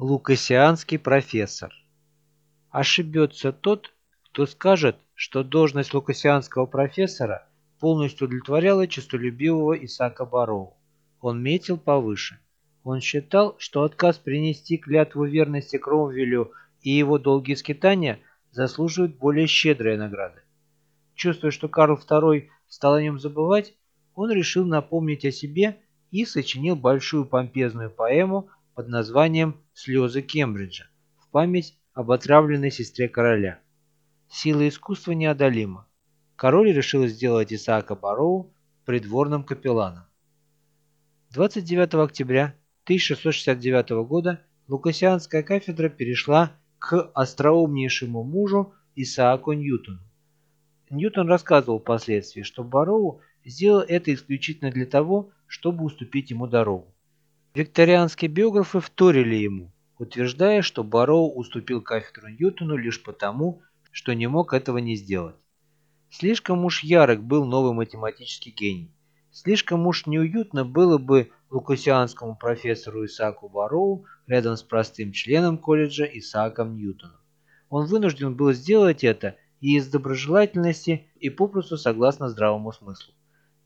Лукасианский профессор. Ошибется тот, кто скажет, что должность лукасианского профессора полностью удовлетворяла честолюбивого Исаака Бароу. Он метил повыше. Он считал, что отказ принести клятву верности Кромвелю и его долгие скитания заслуживают более щедрой награды. Чувствуя, что Карл II стал о нем забывать, он решил напомнить о себе и сочинил большую помпезную поэму под названием «Слезы Кембриджа» в память об отравленной сестре короля. Сила искусства неодолима. Король решил сделать Исаака Бароу придворным капелланом. 29 октября 1669 года Лукасианская кафедра перешла к остроумнейшему мужу Исааку Ньютону. Ньютон рассказывал впоследствии, что Бароу сделал это исключительно для того, чтобы уступить ему дорогу. Викторианские биографы вторили ему, утверждая, что Бароу уступил кафедру Ньютону лишь потому, что не мог этого не сделать. Слишком уж ярок был новый математический гений. Слишком уж неуютно было бы лукасианскому профессору Исааку Бароу рядом с простым членом колледжа Исааком Ньютоном. Он вынужден был сделать это и из доброжелательности, и попросту согласно здравому смыслу.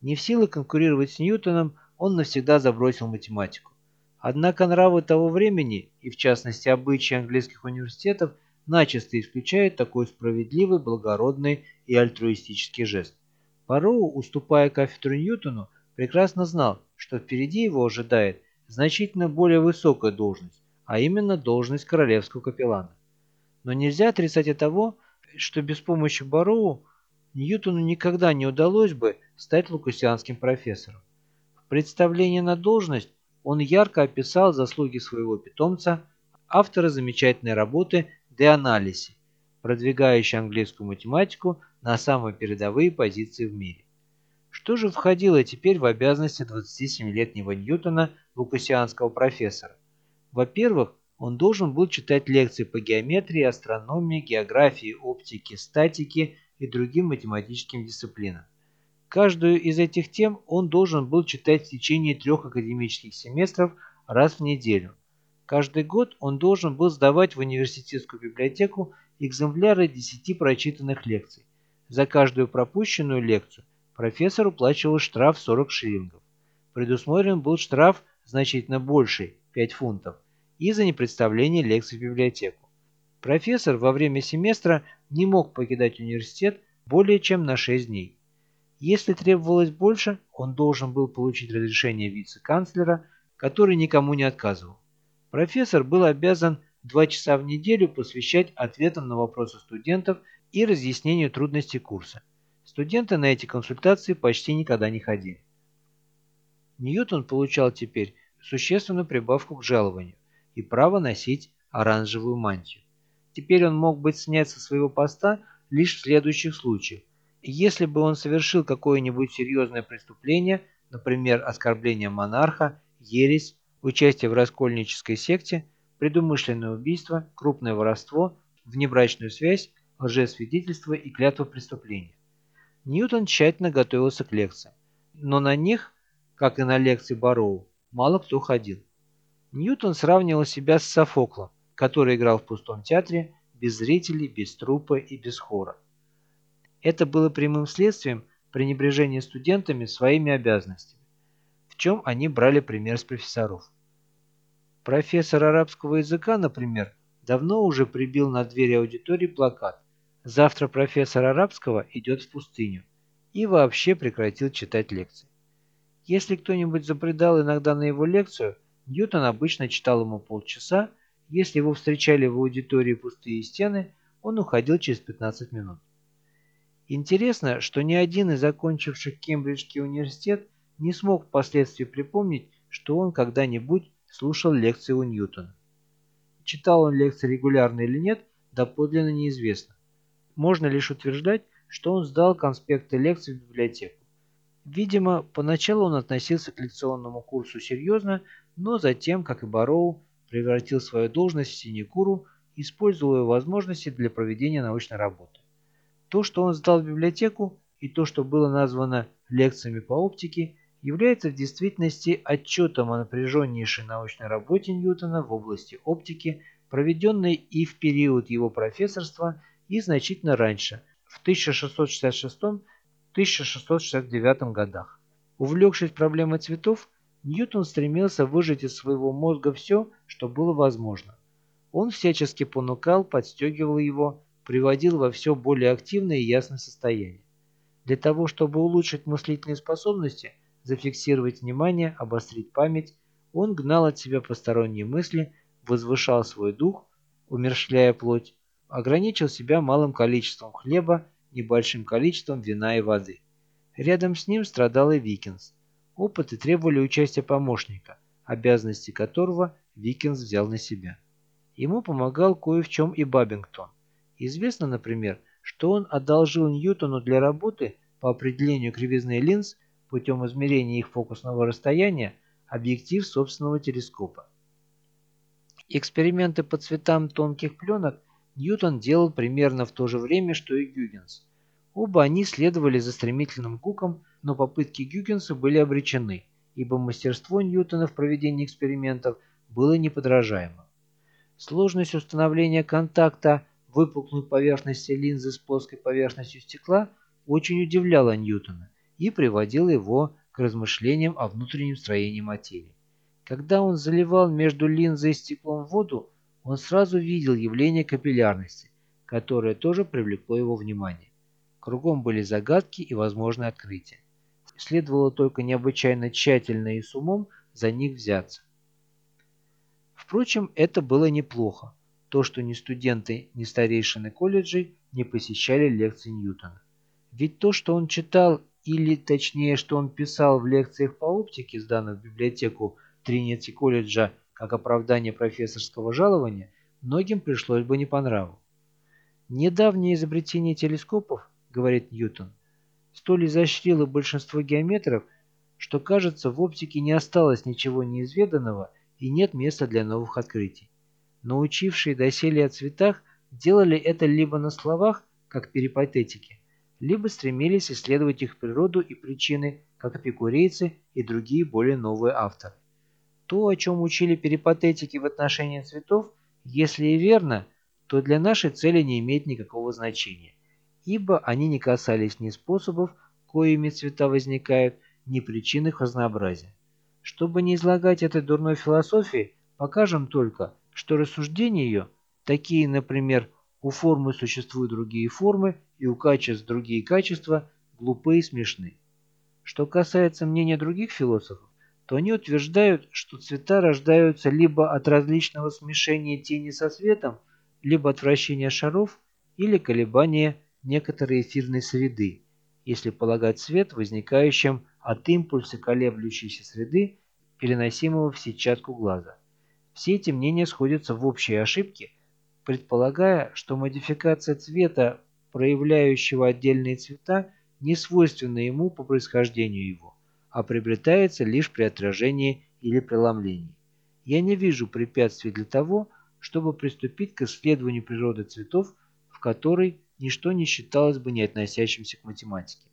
Не в силах конкурировать с Ньютоном, он навсегда забросил математику. Однако нравы того времени, и в частности обычаи английских университетов, начисто исключают такой справедливый, благородный и альтруистический жест. Пароу, уступая кафедру Ньютону, прекрасно знал, что впереди его ожидает значительно более высокая должность, а именно должность королевского капеллана. Но нельзя отрицать и того, что без помощи Бароу Ньютону никогда не удалось бы стать лукасианским профессором. В представлении на должность он ярко описал заслуги своего питомца, автора замечательной работы «De Analysis», продвигающей английскую математику на самые передовые позиции в мире. Что же входило теперь в обязанности 27-летнего Ньютона, лукасианского профессора? Во-первых, он должен был читать лекции по геометрии, астрономии, географии, оптике, статике и другим математическим дисциплинам. Каждую из этих тем он должен был читать в течение трех академических семестров раз в неделю. Каждый год он должен был сдавать в университетскую библиотеку экземпляры 10 прочитанных лекций. За каждую пропущенную лекцию профессор уплачивал штраф 40 шиллингов. Предусмотрен был штраф значительно больший – 5 фунтов – и за непредставление лекций в библиотеку. Профессор во время семестра не мог покидать университет более чем на 6 дней. Если требовалось больше, он должен был получить разрешение вице-канцлера, который никому не отказывал. Профессор был обязан два часа в неделю посвящать ответам на вопросы студентов и разъяснению трудностей курса. Студенты на эти консультации почти никогда не ходили. Ньютон получал теперь существенную прибавку к жалованию и право носить оранжевую мантию. Теперь он мог быть снят со своего поста лишь в следующих случаях. Если бы он совершил какое-нибудь серьезное преступление, например, оскорбление монарха, ересь, участие в раскольнической секте, предумышленное убийство, крупное воровство, внебрачную связь, лжесвидетельство и клятва преступления. Ньютон тщательно готовился к лекциям, но на них, как и на лекции Бароу, мало кто ходил. Ньютон сравнивал себя с Софоклом, который играл в пустом театре, без зрителей, без трупа и без хора. Это было прямым следствием пренебрежения студентами своими обязанностями, в чем они брали пример с профессоров. Профессор арабского языка, например, давно уже прибил на двери аудитории плакат «Завтра профессор арабского идет в пустыню» и вообще прекратил читать лекции. Если кто-нибудь запредал иногда на его лекцию, Ньютон обычно читал ему полчаса, если его встречали в аудитории пустые стены, он уходил через 15 минут. Интересно, что ни один из закончивших Кембриджский университет не смог впоследствии припомнить, что он когда-нибудь слушал лекции у Ньютона. Читал он лекции регулярно или нет, доподлинно неизвестно. Можно лишь утверждать, что он сдал конспекты лекций в библиотеку. Видимо, поначалу он относился к лекционному курсу серьезно, но затем, как и Бароу, превратил свою должность в синекуру, используя возможности для проведения научной работы. То, что он сдал в библиотеку, и то, что было названо лекциями по оптике, является в действительности отчетом о напряженнейшей научной работе Ньютона в области оптики, проведенной и в период его профессорства, и значительно раньше, в 1666-1669 годах. Увлекшись проблемой цветов, Ньютон стремился выжать из своего мозга все, что было возможно. Он всячески понукал, подстегивал его, приводил во все более активное и ясное состояние. Для того, чтобы улучшить мыслительные способности, зафиксировать внимание, обострить память, он гнал от себя посторонние мысли, возвышал свой дух, умерщвляя плоть, ограничил себя малым количеством хлеба, небольшим количеством вина и воды. Рядом с ним страдал и Викинс. Опыты требовали участия помощника, обязанности которого Викинс взял на себя. Ему помогал кое в чем и Бабингтон. Известно, например, что он одолжил Ньютону для работы по определению кривизны линз путем измерения их фокусного расстояния объектив собственного телескопа. Эксперименты по цветам тонких пленок Ньютон делал примерно в то же время, что и Гюгенс. Оба они следовали за стремительным Куком, но попытки Гюгенса были обречены, ибо мастерство Ньютона в проведении экспериментов было неподражаемо. Сложность установления контакта выпуклой поверхности линзы с плоской поверхностью стекла очень удивляла Ньютона и приводила его к размышлениям о внутреннем строении материи. Когда он заливал между линзой и стеклом воду, он сразу видел явление капиллярности, которое тоже привлекло его внимание. Кругом были загадки и возможные открытия. Следовало только необычайно тщательно и с умом за них взяться. Впрочем, это было неплохо то, что ни студенты, ни старейшины колледжей не посещали лекции Ньютона. Ведь то, что он читал, или точнее, что он писал в лекциях по оптике, сданных в библиотеку Тринити колледжа как оправдание профессорского жалования, многим пришлось бы не по нраву. Недавнее изобретение телескопов, говорит Ньютон, столь изощрило большинство геометров, что, кажется, в оптике не осталось ничего неизведанного и нет места для новых открытий но учившие доселе о цветах делали это либо на словах, как перипатетики, либо стремились исследовать их природу и причины, как эпикурейцы и другие более новые авторы. То, о чем учили перипатетики в отношении цветов, если и верно, то для нашей цели не имеет никакого значения, ибо они не касались ни способов, коими цвета возникают, ни причин их разнообразия. Чтобы не излагать этой дурной философии, покажем только – что рассуждения ее, такие, например, у формы существуют другие формы и у качеств другие качества, глупы и смешны. Что касается мнения других философов, то они утверждают, что цвета рождаются либо от различного смешения тени со светом, либо от вращения шаров или колебания некоторой эфирной среды, если полагать свет возникающим от импульса колеблющейся среды, переносимого в сетчатку глаза. Все эти мнения сходятся в общей ошибке, предполагая, что модификация цвета, проявляющего отдельные цвета, не свойственна ему по происхождению его, а приобретается лишь при отражении или преломлении. Я не вижу препятствий для того, чтобы приступить к исследованию природы цветов, в которой ничто не считалось бы не относящимся к математике.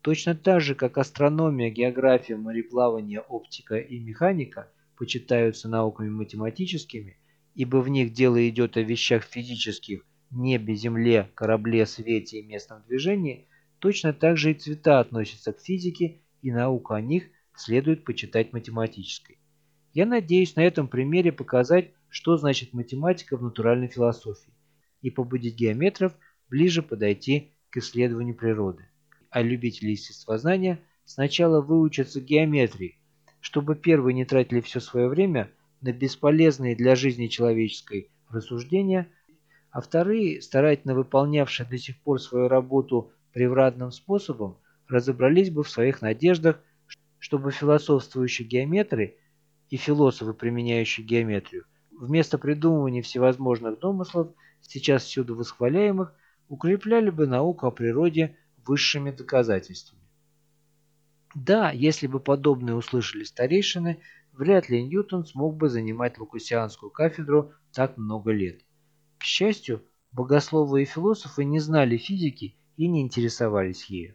Точно так же, как астрономия, география, мореплавание, оптика и механика – почитаются науками математическими, ибо в них дело идет о вещах физических, небе, земле, корабле, свете и местном движении, точно так же и цвета относятся к физике, и наука о них следует почитать математической. Я надеюсь на этом примере показать, что значит математика в натуральной философии, и побудить геометров ближе подойти к исследованию природы. А любители естествознания сначала выучатся геометрии, чтобы первые не тратили все свое время на бесполезные для жизни человеческой рассуждения, а вторые, старательно выполнявшие до сих пор свою работу превратным способом, разобрались бы в своих надеждах, чтобы философствующие геометры и философы, применяющие геометрию, вместо придумывания всевозможных домыслов, сейчас всюду восхваляемых, укрепляли бы науку о природе высшими доказательствами. Да, если бы подобное услышали старейшины, вряд ли Ньютон смог бы занимать лукусианскую кафедру так много лет. К счастью, богословы и философы не знали физики и не интересовались ею.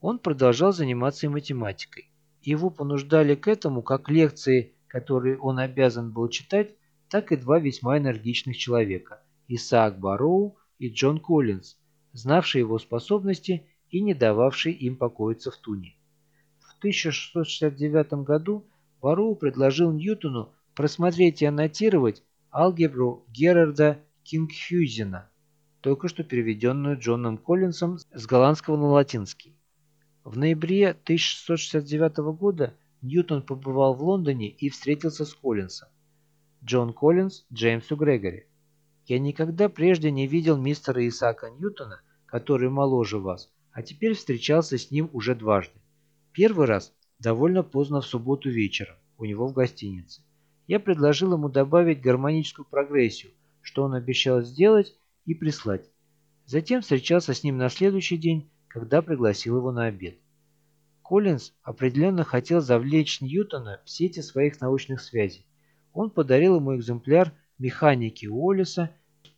Он продолжал заниматься и математикой. Его понуждали к этому как лекции, которые он обязан был читать, так и два весьма энергичных человека – Исаак Барроу и Джон Коллинз, знавшие его способности и не дававшие им покоиться в Туне. В 1669 году Барроу предложил Ньютону просмотреть и аннотировать алгебру Герарда Кингхюзена, только что переведенную Джоном Коллинсом с голландского на латинский. В ноябре 1669 года Ньютон побывал в Лондоне и встретился с Коллинсом. Джон Коллинс Джеймсу Грегори. Я никогда прежде не видел мистера Исаака Ньютона, который моложе вас, а теперь встречался с ним уже дважды. Первый раз довольно поздно в субботу вечером у него в гостинице. Я предложил ему добавить гармоническую прогрессию, что он обещал сделать и прислать. Затем встречался с ним на следующий день, когда пригласил его на обед. Коллинз определенно хотел завлечь Ньютона в сети своих научных связей. Он подарил ему экземпляр механики Уоллеса,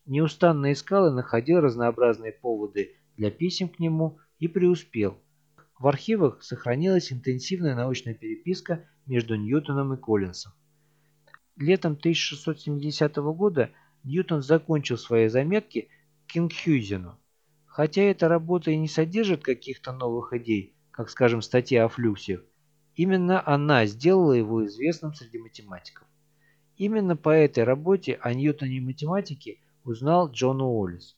неустанно искал и находил разнообразные поводы для писем к нему и преуспел. В архивах сохранилась интенсивная научная переписка между Ньютоном и Коллинсом. Летом 1670 года Ньютон закончил свои заметки Кингхюзену. Хотя эта работа и не содержит каких-то новых идей, как, скажем, статья о флюксиях, именно она сделала его известным среди математиков. Именно по этой работе о Ньютоне и математике узнал Джон Уоллес.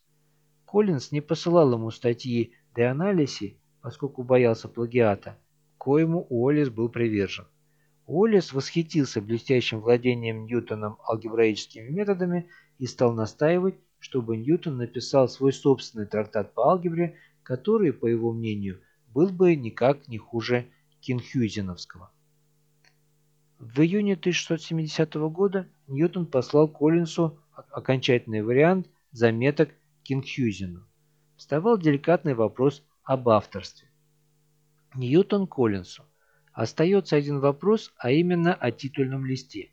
Коллинз не посылал ему статьи «De Analysis», поскольку боялся плагиата, коему Уоллес был привержен. Уоллес восхитился блестящим владением Ньютоном алгебраическими методами и стал настаивать, чтобы Ньютон написал свой собственный трактат по алгебре, который, по его мнению, был бы никак не хуже Кинхюзеновского. В июне 1670 года Ньютон послал Коллинсу окончательный вариант заметок Кингхюзену. Вставал деликатный вопрос об авторстве. Ньютон Коллинсу. Остается один вопрос, а именно о титульном листе.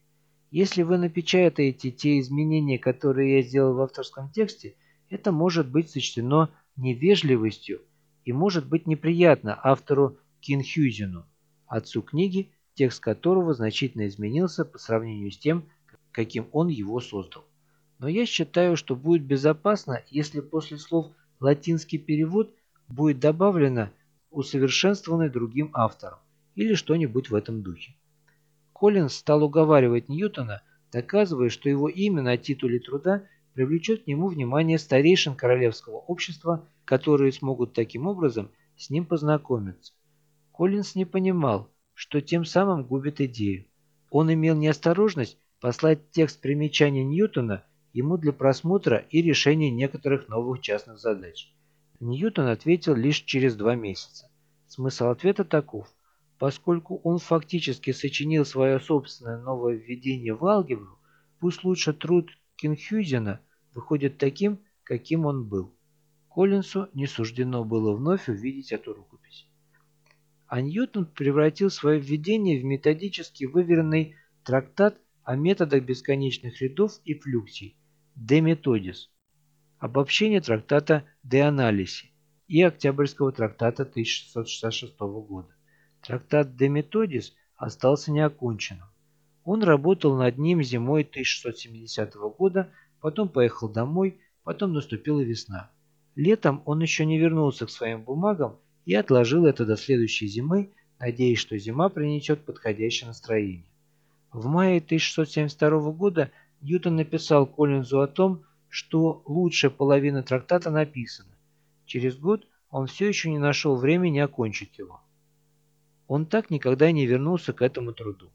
Если вы напечатаете те изменения, которые я сделал в авторском тексте, это может быть сочтено невежливостью и может быть неприятно автору Кинхюзену, отцу книги, текст которого значительно изменился по сравнению с тем, каким он его создал. Но я считаю, что будет безопасно, если после слов «латинский перевод» будет добавлено «усовершенствованный другим автором» или что-нибудь в этом духе. Коллинз стал уговаривать Ньютона, доказывая, что его имя на титуле труда привлечет к нему внимание старейшин королевского общества, которые смогут таким образом с ним познакомиться. Коллинз не понимал, что тем самым губит идею. Он имел неосторожность послать текст примечания Ньютона ему для просмотра и решения некоторых новых частных задач. Ньютон ответил лишь через два месяца. Смысл ответа таков. Поскольку он фактически сочинил свое собственное новое введение в алгебру, пусть лучше труд Кинхюзена выходит таким, каким он был. Коллинсу не суждено было вновь увидеть эту рукопись а Ньютон превратил свое введение в методически выверенный трактат о методах бесконечных рядов и флюксий «De Methodis», обобщение трактата «De Analysis» и Октябрьского трактата 1666 года. Трактат «De Methodis» остался неоконченным. Он работал над ним зимой 1670 года, потом поехал домой, потом наступила весна. Летом он еще не вернулся к своим бумагам и отложил это до следующей зимы, надеясь, что зима принесет подходящее настроение. В мае 1672 года Ньютон написал Коллинзу о том, что лучшая половина трактата написана. Через год он все еще не нашел времени окончить его. Он так никогда не вернулся к этому труду.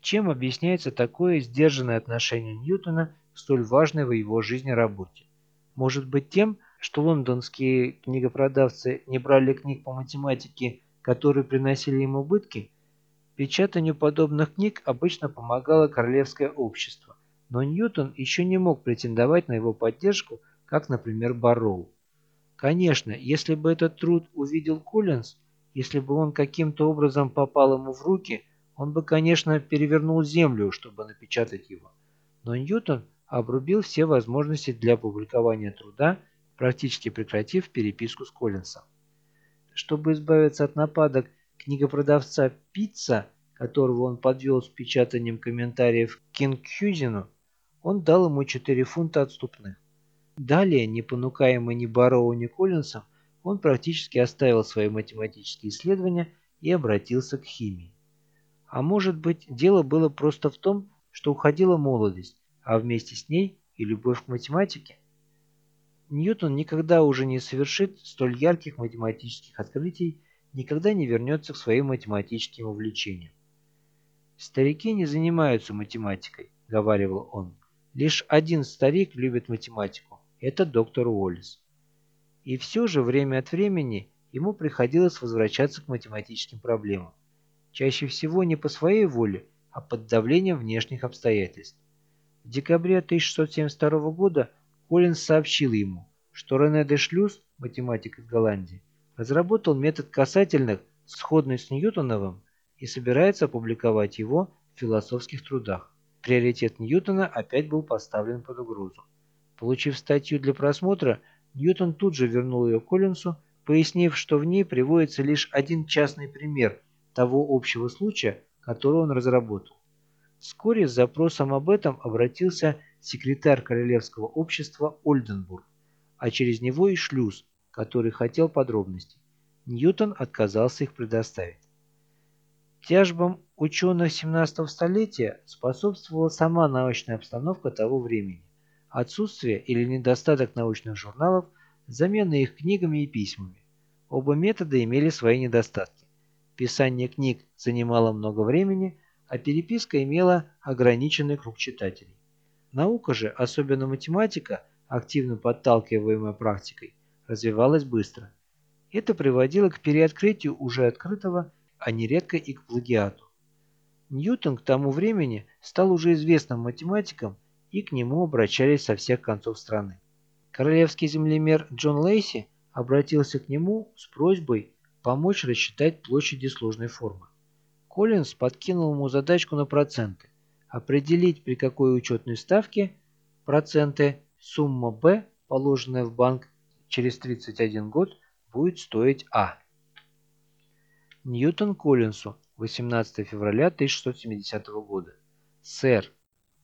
Чем объясняется такое сдержанное отношение Ньютона к столь важной в его жизни работе? Может быть тем, что лондонские книгопродавцы не брали книг по математике, которые приносили им убытки, печатанию подобных книг обычно помогало королевское общество, но Ньютон еще не мог претендовать на его поддержку, как, например, Барроу. Конечно, если бы этот труд увидел Коллинз, если бы он каким-то образом попал ему в руки, он бы, конечно, перевернул землю, чтобы напечатать его. Но Ньютон обрубил все возможности для публикования труда, практически прекратив переписку с Коллинсом. чтобы избавиться от нападок книгопродавца Пицца, которого он подвел с печатанием комментариев к Кингхюзену, он дал ему 4 фунта отступных. Далее, не понукаемый ни Барроу, ни Коллинсом, он практически оставил свои математические исследования и обратился к химии. А может быть, дело было просто в том, что уходила молодость, а вместе с ней и любовь к математике? Ньютон никогда уже не совершит столь ярких математических открытий, никогда не вернется к своим математическим увлечениям. «Старики не занимаются математикой», — говаривал он. «Лишь один старик любит математику. Это доктор Уоллес». И все же время от времени ему приходилось возвращаться к математическим проблемам. Чаще всего не по своей воле, а под давлением внешних обстоятельств. В декабре 1672 года Коллинз сообщил ему, что Рене де Шлюз, математик из Голландии, разработал метод касательных, сходный с Ньютоновым, и собирается опубликовать его в философских трудах. Приоритет Ньютона опять был поставлен под угрозу. Получив статью для просмотра, Ньютон тут же вернул ее Коллинсу, пояснив, что в ней приводится лишь один частный пример того общего случая, который он разработал. Вскоре с запросом об этом обратился секретарь Королевского общества Ольденбург, а через него и Шлюз, который хотел подробностей. Ньютон отказался их предоставить. Тяжбам ученых 17 столетия способствовала сама научная обстановка того времени, отсутствие или недостаток научных журналов, замена их книгами и письмами. Оба метода имели свои недостатки. Писание книг занимало много времени, а переписка имела ограниченный круг читателей. Наука же, особенно математика, активно подталкиваемая практикой, развивалась быстро. Это приводило к переоткрытию уже открытого, а нередко и к плагиату. Ньютон к тому времени стал уже известным математиком, и к нему обращались со всех концов страны. Королевский землемер Джон Лейси обратился к нему с просьбой помочь рассчитать площади сложной формы. Коллинз подкинул ему задачку на проценты. Определить, при какой учетной ставке проценты сумма B, положенная в банк через 31 год, будет стоить А. Ньютон Коллинсу, 18 февраля 1670 года. Сэр,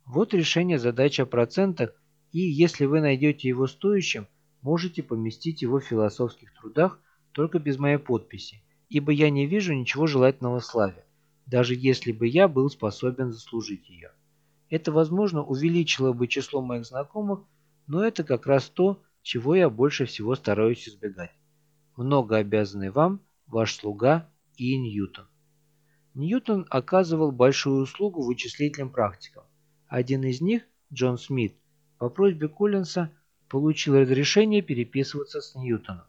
вот решение задачи о процентах, и если вы найдете его стоящим, можете поместить его в философских трудах только без моей подписи, ибо я не вижу ничего желательного славе даже если бы я был способен заслужить ее. Это, возможно, увеличило бы число моих знакомых, но это как раз то, чего я больше всего стараюсь избегать. Много обязанный вам, ваш слуга И. Ньютон. Ньютон оказывал большую услугу вычислительным практикам. Один из них, Джон Смит, по просьбе Коллинса получил разрешение переписываться с Ньютоном.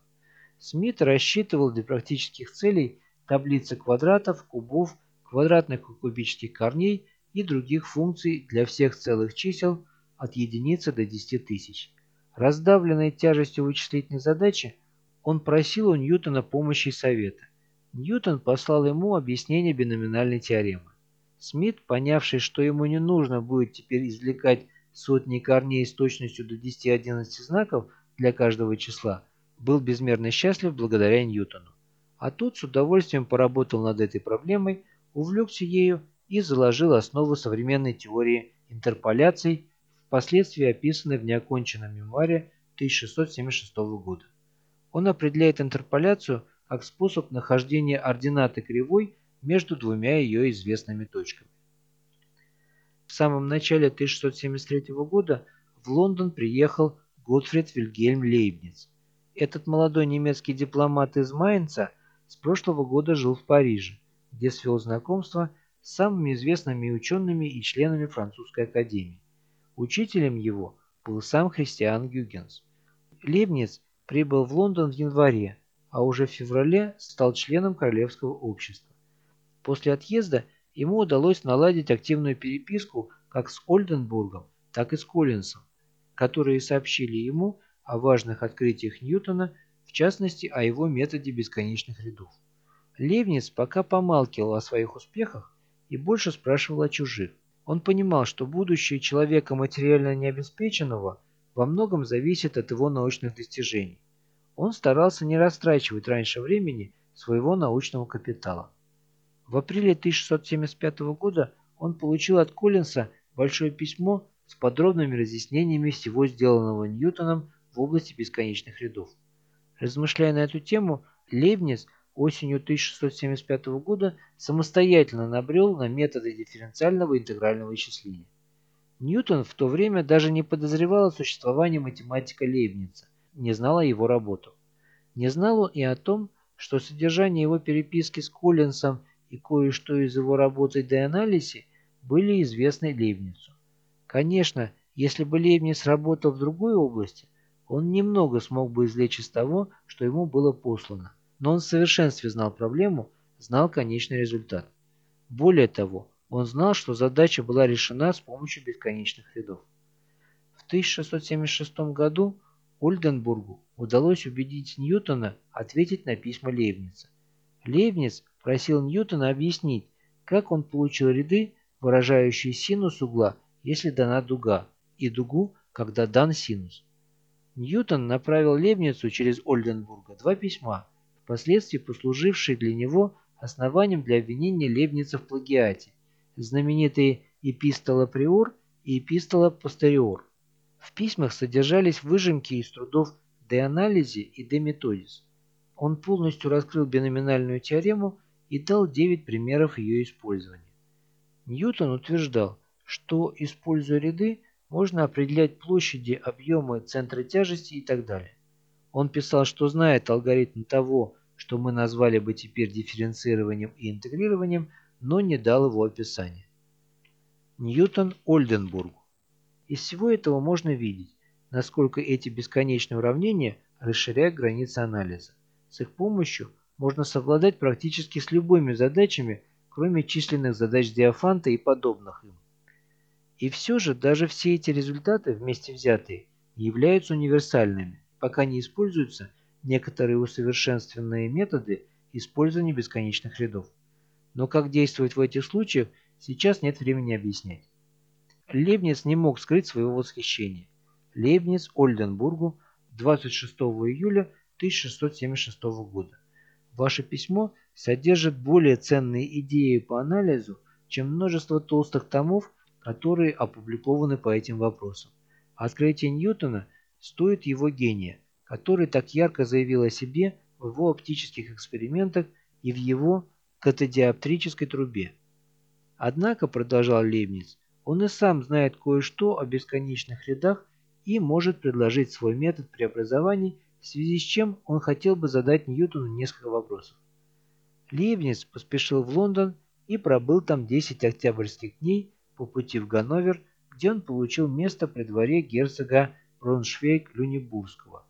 Смит рассчитывал для практических целей таблицы квадратов, кубов квадратных и кубических корней и других функций для всех целых чисел от единицы до 10 тысяч. Раздавленный тяжестью вычислительной задачи, он просил у Ньютона помощи и совета. Ньютон послал ему объяснение биноминальной теоремы. Смит, понявший, что ему не нужно будет теперь извлекать сотни корней с точностью до 10-11 знаков для каждого числа, был безмерно счастлив благодаря Ньютону. А тот с удовольствием поработал над этой проблемой, увлекся ею и заложил основу современной теории интерполяций, впоследствии описанной в неоконченном мемуаре 1676 года. Он определяет интерполяцию как способ нахождения ординаты кривой между двумя ее известными точками. В самом начале 1673 года в Лондон приехал Готфрид Вильгельм Лейбниц. Этот молодой немецкий дипломат из Майнца с прошлого года жил в Париже где свел знакомство с самыми известными учеными и членами французской академии. Учителем его был сам Христиан Гюгенс. Лебниц прибыл в Лондон в январе, а уже в феврале стал членом Королевского общества. После отъезда ему удалось наладить активную переписку как с Ольденбургом, так и с Коллинсом, которые сообщили ему о важных открытиях Ньютона, в частности о его методе бесконечных рядов. Левниц пока помалкивал о своих успехах и больше спрашивал о чужих. Он понимал, что будущее человека материально необеспеченного во многом зависит от его научных достижений. Он старался не растрачивать раньше времени своего научного капитала. В апреле 1675 года он получил от Коллинса большое письмо с подробными разъяснениями всего сделанного Ньютоном в области бесконечных рядов. Размышляя на эту тему, Лейбниц осенью 1675 года самостоятельно набрел на методы дифференциального интегрального исчисления. Ньютон в то время даже не подозревал о существовании математика Лейбница, не знал о его работу. Не знал он и о том, что содержание его переписки с Коллинсом и кое-что из его работы «Де анализе» были известны Лейбницу. Конечно, если бы Лейбниц работал в другой области, он немного смог бы извлечь из того, что ему было послано. Но он в совершенстве знал проблему, знал конечный результат. Более того, он знал, что задача была решена с помощью бесконечных рядов. В 1676 году Ольденбургу удалось убедить Ньютона ответить на письма Лейбница. Лейбниц просил Ньютона объяснить, как он получил ряды, выражающие синус угла, если дана дуга, и дугу, когда дан синус. Ньютон направил Лейбницу через Ольденбурга два письма, впоследствии послужившие для него основанием для обвинения Лейбница в плагиате, знаменитые «Эпистола приор» и «Эпистола постериор». В письмах содержались выжимки из трудов «De анализе» и «De методис». Он полностью раскрыл биноминальную теорему и дал 9 примеров ее использования. Ньютон утверждал, что, используя ряды, можно определять площади, объемы, центры тяжести и так далее. Он писал, что знает алгоритм того, что мы назвали бы теперь дифференцированием и интегрированием, но не дал его описания. Ньютон Ольденбург. Из всего этого можно видеть, насколько эти бесконечные уравнения расширяют границы анализа. С их помощью можно совладать практически с любыми задачами, кроме численных задач Диофанта и подобных им. И все же даже все эти результаты вместе взятые являются универсальными, пока не используются некоторые усовершенствованные методы использования бесконечных рядов. Но как действовать в этих случаях, сейчас нет времени объяснять. Лейбниц не мог скрыть своего восхищения. Лейбниц Ольденбургу 26 июля 1676 года. Ваше письмо содержит более ценные идеи по анализу, чем множество толстых томов, которые опубликованы по этим вопросам. Открытие Ньютона стоит его гения, который так ярко заявил о себе в его оптических экспериментах и в его катодиоптрической трубе. Однако, продолжал Лейбниц, он и сам знает кое-что о бесконечных рядах и может предложить свой метод преобразований, в связи с чем он хотел бы задать Ньютону несколько вопросов. Лейбниц поспешил в Лондон и пробыл там 10 октябрьских дней, по пути в Ганновер, где он получил место при дворе герцога Броншвейг-Люнебургского.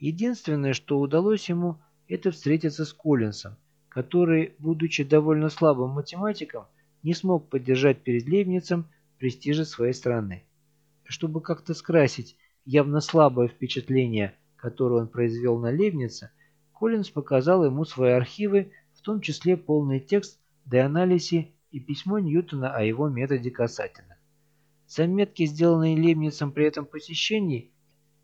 Единственное, что удалось ему, это встретиться с Коллинсом, который, будучи довольно слабым математиком, не смог поддержать перед Лейбницем престижа своей страны. Чтобы как-то скрасить явно слабое впечатление, которое он произвел на Лейбница, Коллинс показал ему свои архивы, в том числе полный текст «De анализе и письмо Ньютона о его методе касательно. Заметки, сделанные Лейбницем при этом посещении,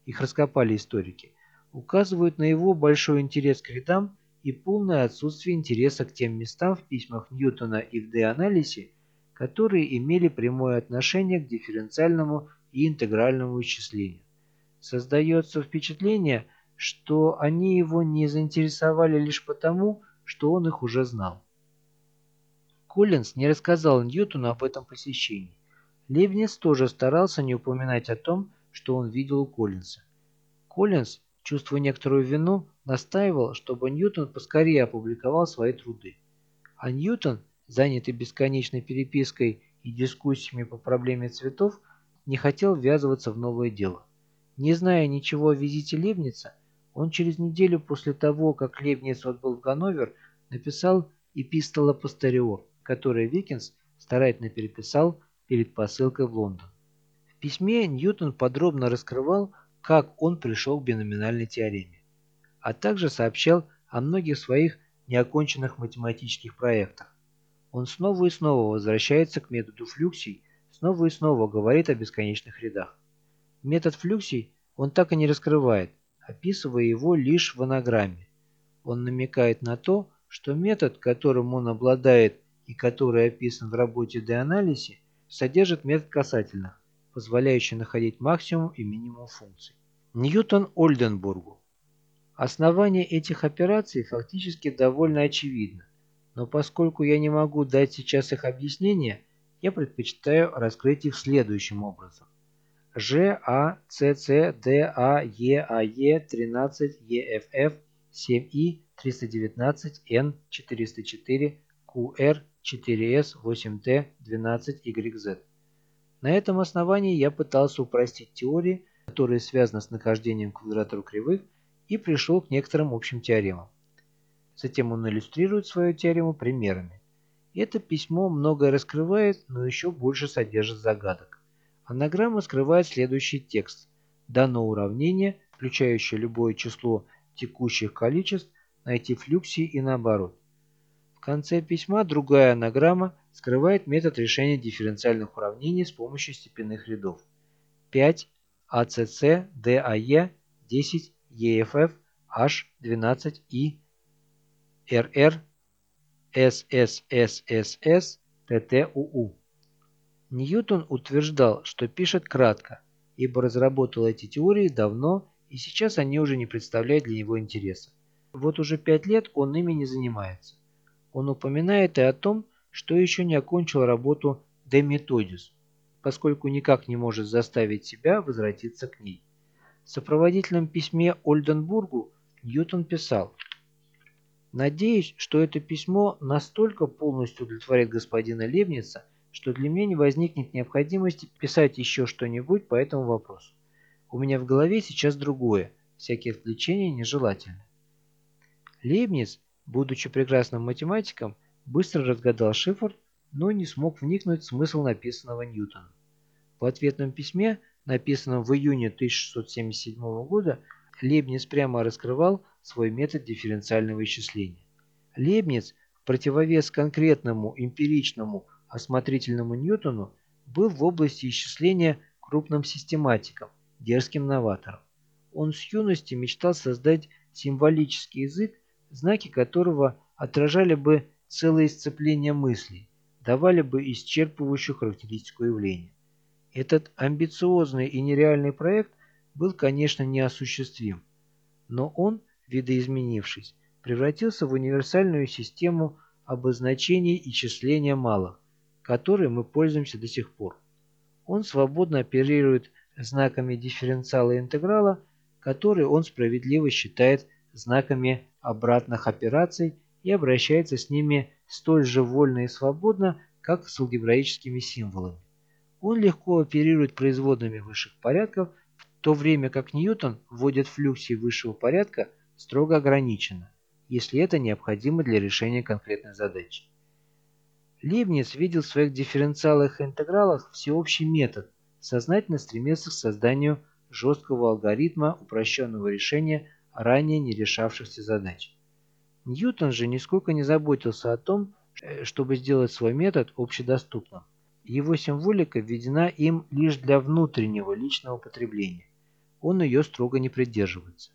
их раскопали историки, указывают на его большой интерес к рядам и полное отсутствие интереса к тем местам в письмах Ньютона и в Де-анализе, которые имели прямое отношение к дифференциальному и интегральному исчислению. Создается впечатление, что они его не заинтересовали лишь потому, что он их уже знал. Коллинз не рассказал Ньютону об этом посещении. Лейбниц тоже старался не упоминать о том, что он видел у Коллинза. Коллинз, чувствуя некоторую вину, настаивал, чтобы Ньютон поскорее опубликовал свои труды. А Ньютон, занятый бесконечной перепиской и дискуссиями по проблеме цветов, не хотел ввязываться в новое дело. Не зная ничего о визите Лейбница, он через неделю после того, как Лейбниц отбыл в Ганновер, написал «Эпистола Постериор», которое Викинс старательно переписал перед посылкой в Лондон. В письме Ньютон подробно раскрывал, как он пришел к биноминальной теореме, а также сообщал о многих своих неоконченных математических проектах. Он снова и снова возвращается к методу флюксий, снова и снова говорит о бесконечных рядах. Метод флюксий он так и не раскрывает, описывая его лишь в анаграмме. Он намекает на то, что метод, которым он обладает и который описан в работе Analysis, содержит метод касательных, позволяющий находить максимум и минимум функций. Ньютон Ольденбургу. Основание этих операций фактически довольно очевидно, но поскольку я не могу дать сейчас их объяснение, я предпочитаю раскрыть их следующим образом. Ж, А, С, С, Д, А, Е, АЕ, 13, ЕФФ, 7И, 319, Н, 404, QR, 4С, 8Т, 12YZ. На этом основании я пытался упростить теории, которые связаны с нахождением квадратур кривых, и пришел к некоторым общим теоремам. Затем он иллюстрирует свою теорему примерами. Это письмо многое раскрывает, но еще больше содержит загадок. Анаграмма скрывает следующий текст. Дано уравнение, включающее любое число текущих количеств, найти флюксии и наоборот. В конце письма другая анаграмма скрывает метод решения дифференциальных уравнений с помощью степенных рядов. 5 АЦЦ ДАЕ 10 ЕФФ H12 и РР ССССС ТТУУ. Ньютон утверждал, что пишет кратко, ибо разработал эти теории давно, и сейчас они уже не представляют для него интереса. Вот уже пять лет он ими не занимается. Он упоминает и о том, что еще не окончил работу «De Methodus», поскольку никак не может заставить себя возвратиться к ней. В сопроводительном письме Ольденбургу Ньютон писал «Надеюсь, что это письмо настолько полностью удовлетворит господина Лебница, что для меня не возникнет необходимости писать еще что-нибудь по этому вопросу. У меня в голове сейчас другое, всякие отвлечения нежелательны». Лейбниц, будучи прекрасным математиком, быстро разгадал шифр, но не смог вникнуть в смысл написанного Ньютоном. В ответном письме написанном в июне 1677 года, Лейбниц прямо раскрывал свой метод дифференциального исчисления. Лейбниц, в противовес конкретному эмпиричному осмотрительному Ньютону, был в области исчисления крупным систематиком, дерзким новатором. Он с юности мечтал создать символический язык, знаки которого отражали бы целое сцепление мыслей, давали бы исчерпывающую характеристику явления. Этот амбициозный и нереальный проект был, конечно, неосуществим, но он, видоизменившись, превратился в универсальную систему обозначений и числения малых, которой мы пользуемся до сих пор. Он свободно оперирует знаками дифференциала интеграла, которые он справедливо считает знаками обратных операций и обращается с ними столь же вольно и свободно, как с алгебраическими символами. Он легко оперирует производными высших порядков, в то время как Ньютон вводит флюксии высшего порядка строго ограниченно, если это необходимо для решения конкретной задачи. Лейбниц видел в своих дифференциалах и интегралах всеобщий метод, сознательно стремился к созданию жесткого алгоритма упрощенного решения ранее не решавшихся задач. Ньютон же нисколько не заботился о том, э, чтобы сделать свой метод общедоступным. Его символика введена им лишь для внутреннего личного потребления. Он ее строго не придерживается.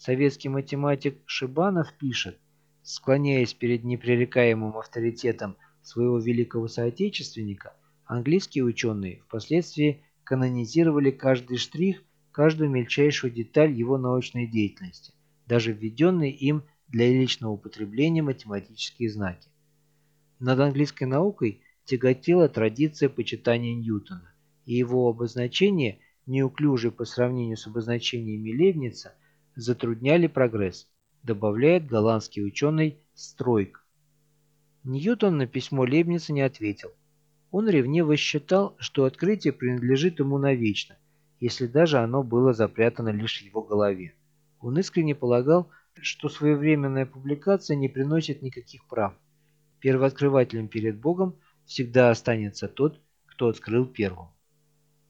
Советский математик Шибанов пишет, склоняясь перед непререкаемым авторитетом своего великого соотечественника, английские ученые впоследствии канонизировали каждый штрих, каждую мельчайшую деталь его научной деятельности, даже введенные им для личного употребления математические знаки. Над английской наукой – тяготела традиция почитания Ньютона, и его обозначения, неуклюжие по сравнению с обозначениями Левница, затрудняли прогресс, добавляет голландский ученый Стройк. Ньютон на письмо Лебница не ответил. Он ревниво считал, что открытие принадлежит ему навечно, если даже оно было запрятано лишь в его голове. Он искренне полагал, что своевременная публикация не приносит никаких прав. Первооткрывателем перед Богом – всегда останется тот, кто открыл первым.